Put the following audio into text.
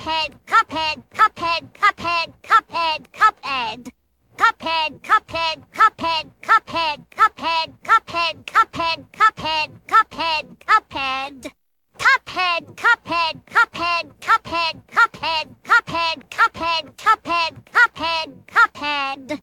Cuphead, Cuphead, Cuphead, Cuphead, Cuphead, Cuphead. Cuphead, Cuphead, Cuphead, Cuphead, Cuphead, Cuphead, Cuphead, Cuphead, Cuphead, Cuphead. Cuphead, Cuphead, Cuphead, Cuphead, Cuphead, Cuphead, Cuphead, Cuphead, Cuphead, Cuphead.